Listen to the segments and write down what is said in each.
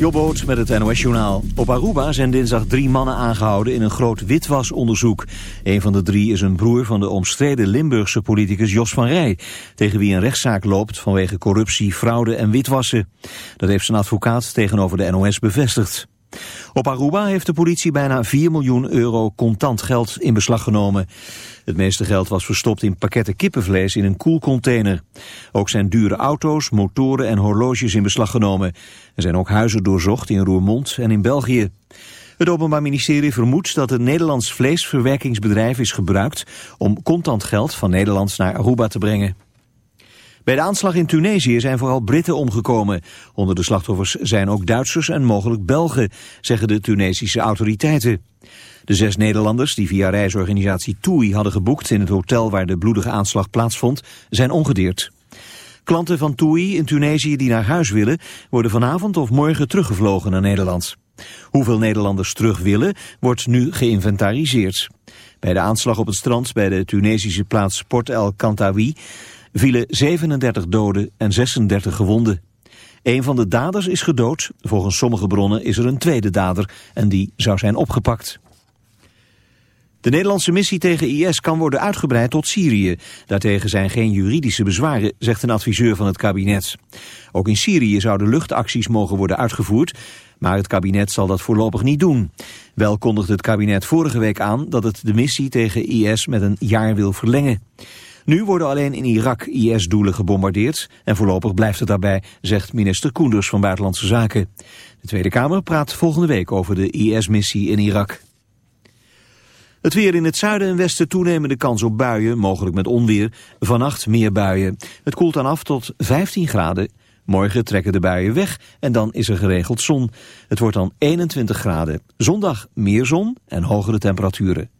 Jobboot met het NOS-journaal. Op Aruba zijn dinsdag drie mannen aangehouden in een groot witwasonderzoek. Een van de drie is een broer van de omstreden Limburgse politicus Jos van Rij... tegen wie een rechtszaak loopt vanwege corruptie, fraude en witwassen. Dat heeft zijn advocaat tegenover de NOS bevestigd. Op Aruba heeft de politie bijna 4 miljoen euro contant geld in beslag genomen. Het meeste geld was verstopt in pakketten kippenvlees in een koelcontainer. Ook zijn dure auto's, motoren en horloges in beslag genomen. Er zijn ook huizen doorzocht in Roermond en in België. Het Openbaar Ministerie vermoedt dat een Nederlands vleesverwerkingsbedrijf is gebruikt om contant geld van Nederland naar Aruba te brengen. Bij de aanslag in Tunesië zijn vooral Britten omgekomen. Onder de slachtoffers zijn ook Duitsers en mogelijk Belgen, zeggen de Tunesische autoriteiten. De zes Nederlanders die via reisorganisatie TUI hadden geboekt in het hotel waar de bloedige aanslag plaatsvond, zijn ongedeerd. Klanten van TUI in Tunesië die naar huis willen, worden vanavond of morgen teruggevlogen naar Nederland. Hoeveel Nederlanders terug willen, wordt nu geïnventariseerd. Bij de aanslag op het strand bij de Tunesische plaats Port El Kantawi vielen 37 doden en 36 gewonden. Een van de daders is gedood. Volgens sommige bronnen is er een tweede dader en die zou zijn opgepakt. De Nederlandse missie tegen IS kan worden uitgebreid tot Syrië. Daartegen zijn geen juridische bezwaren, zegt een adviseur van het kabinet. Ook in Syrië zouden luchtacties mogen worden uitgevoerd, maar het kabinet zal dat voorlopig niet doen. Wel kondigde het kabinet vorige week aan dat het de missie tegen IS met een jaar wil verlengen. Nu worden alleen in Irak IS-doelen gebombardeerd en voorlopig blijft het daarbij, zegt minister Koenders van Buitenlandse Zaken. De Tweede Kamer praat volgende week over de IS-missie in Irak. Het weer in het zuiden en westen toenemende kans op buien, mogelijk met onweer. Vannacht meer buien. Het koelt dan af tot 15 graden. Morgen trekken de buien weg en dan is er geregeld zon. Het wordt dan 21 graden. Zondag meer zon en hogere temperaturen.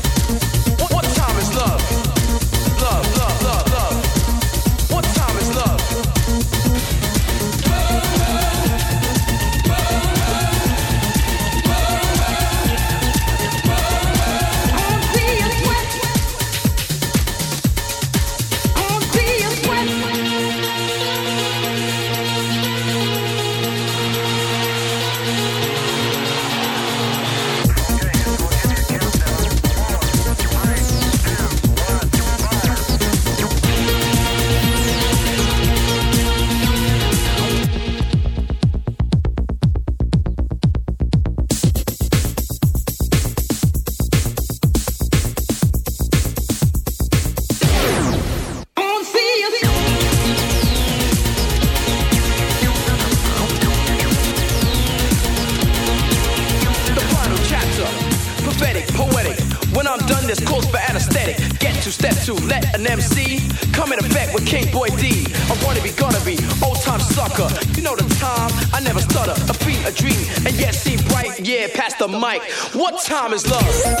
Time is love?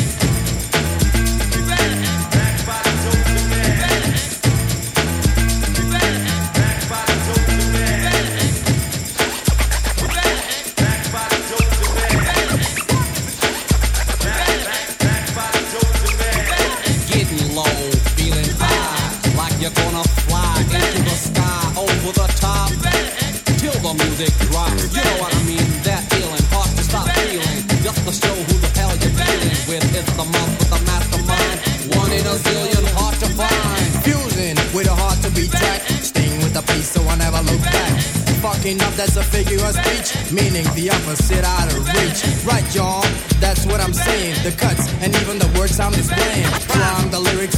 Fucking up, that's a figure of speech. Meaning the opposite out of reach. Right, y'all, that's what I'm saying. The cuts and even the words I'm displaying. From the lyrics,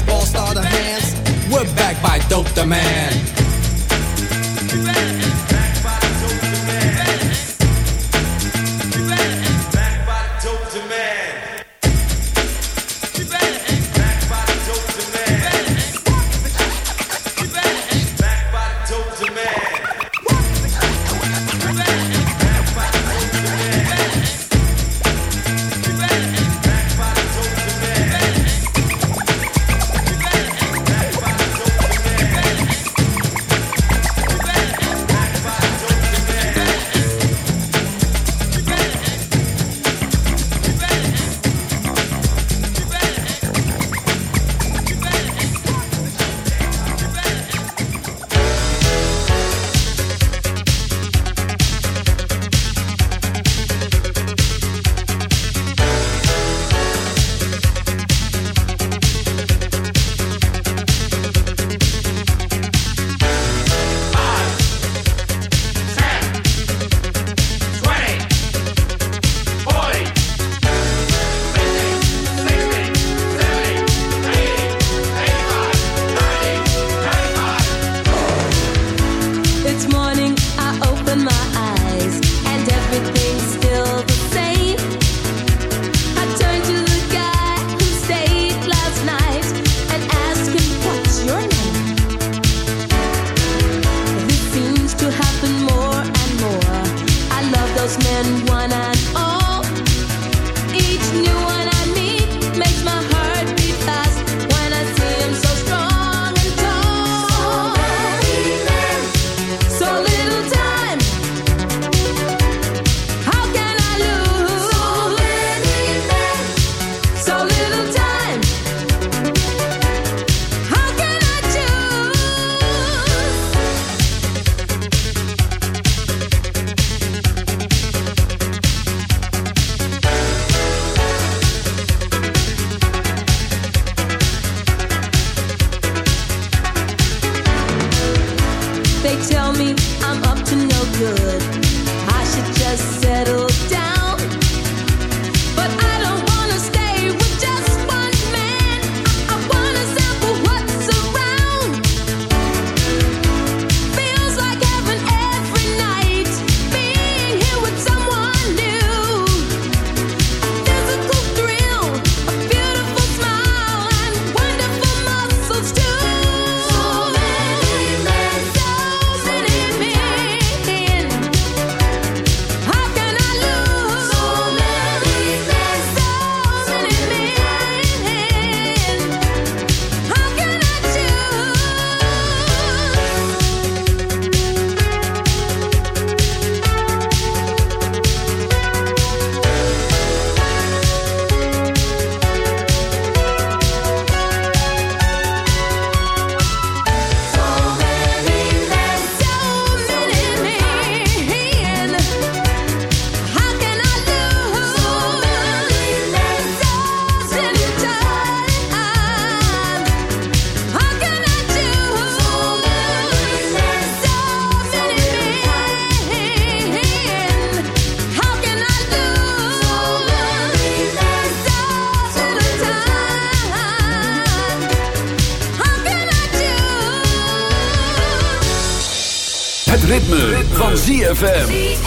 ZFM.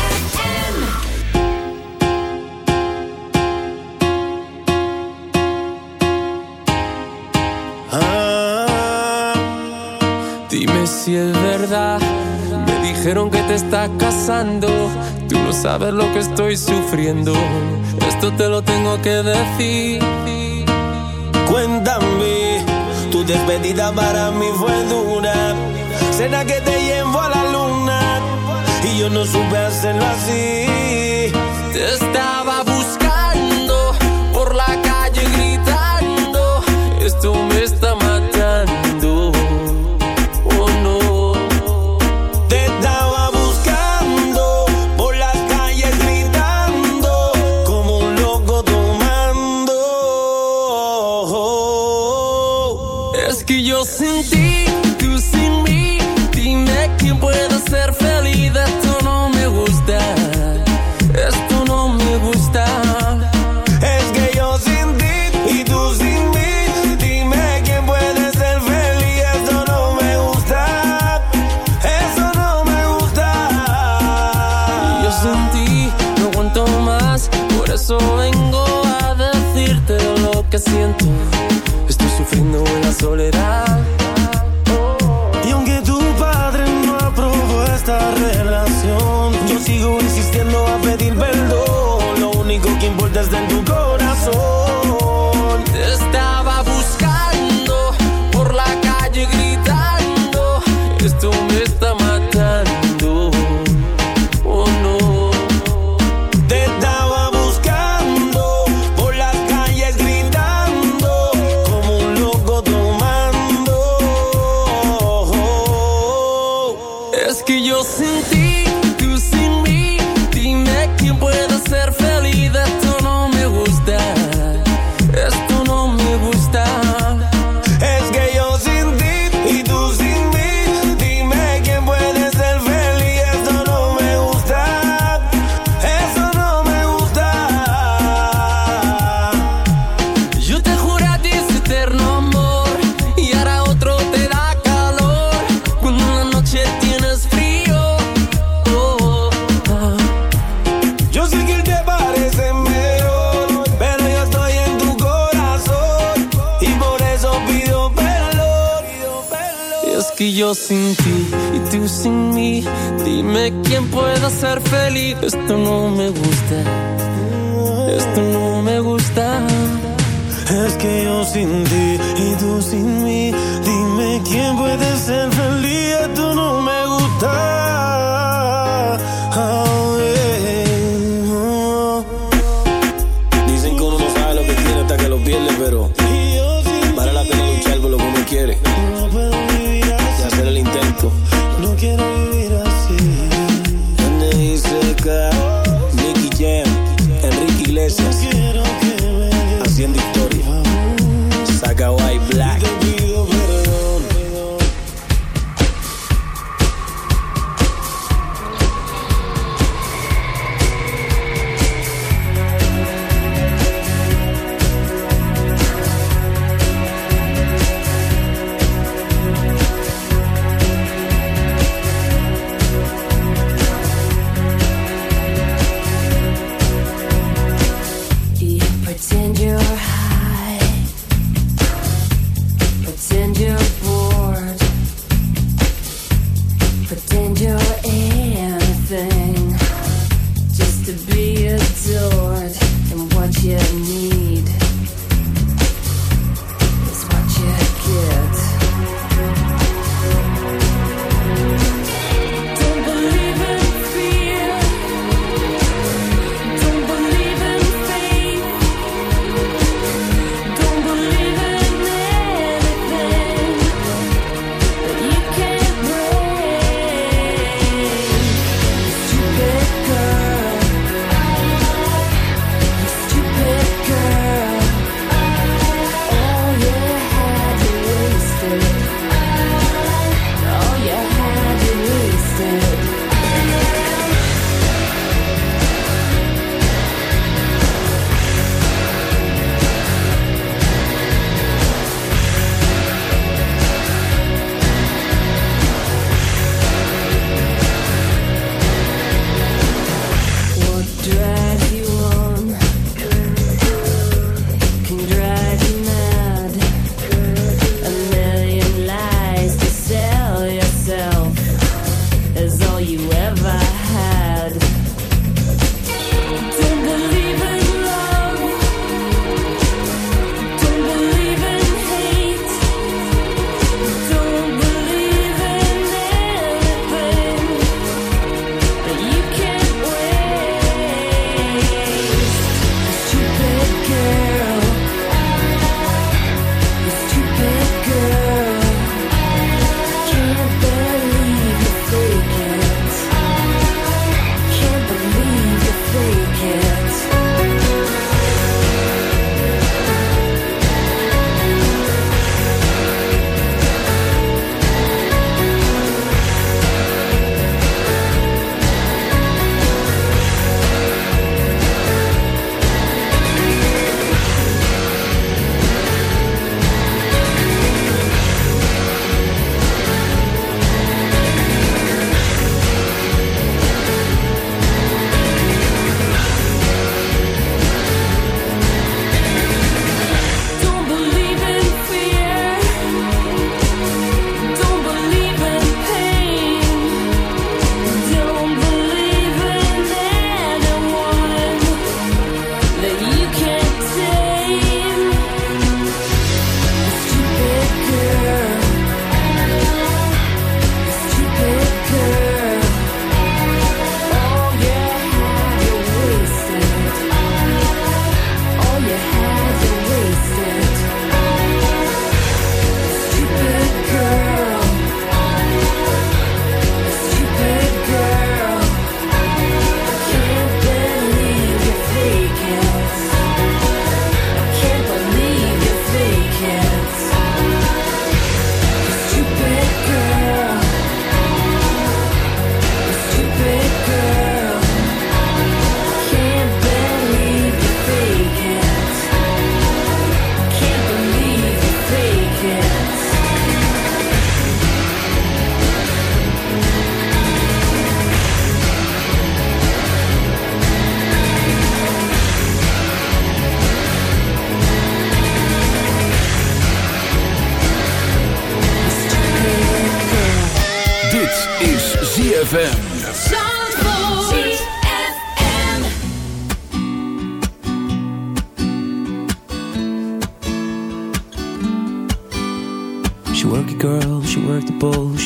Ah, dime si es verdad. Me dijeron que te está casando. Tú no sabes lo que estoy sufriendo. Esto te lo tengo que decir. Cuéntame, tu despedida para mí fue dura. Será que te y yo no supe hacerlo así. Te estaba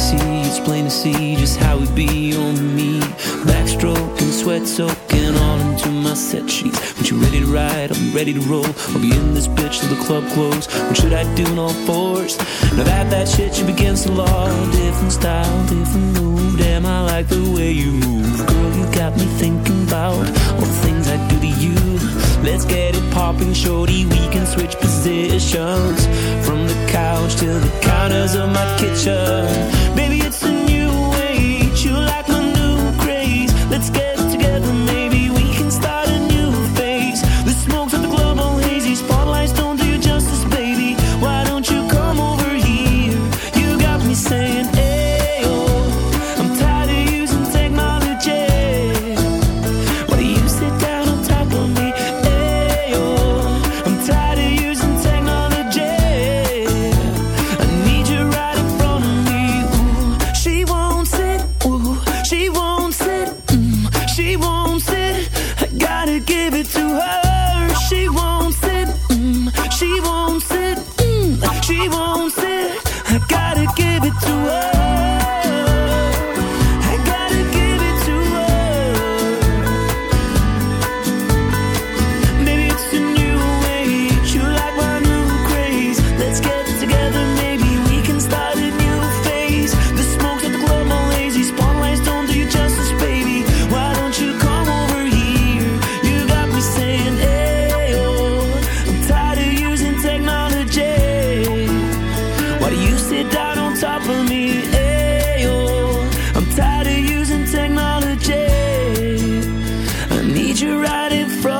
Fantasy, it's plain to see just how we be on me. Backstroking, sweat soaking all into my set sheets. When you ready to ride, be ready to roll. I'll be in this bitch till the club close. What should I do in all fours? Now that that shit should against the law. Different style, different move. Damn, I like the way you move. Girl, you got me thinking about all the things I do to you. Let's get it popping, shorty. We can switch positions from the couch to the counters of my kitchen. Baby, need you right in front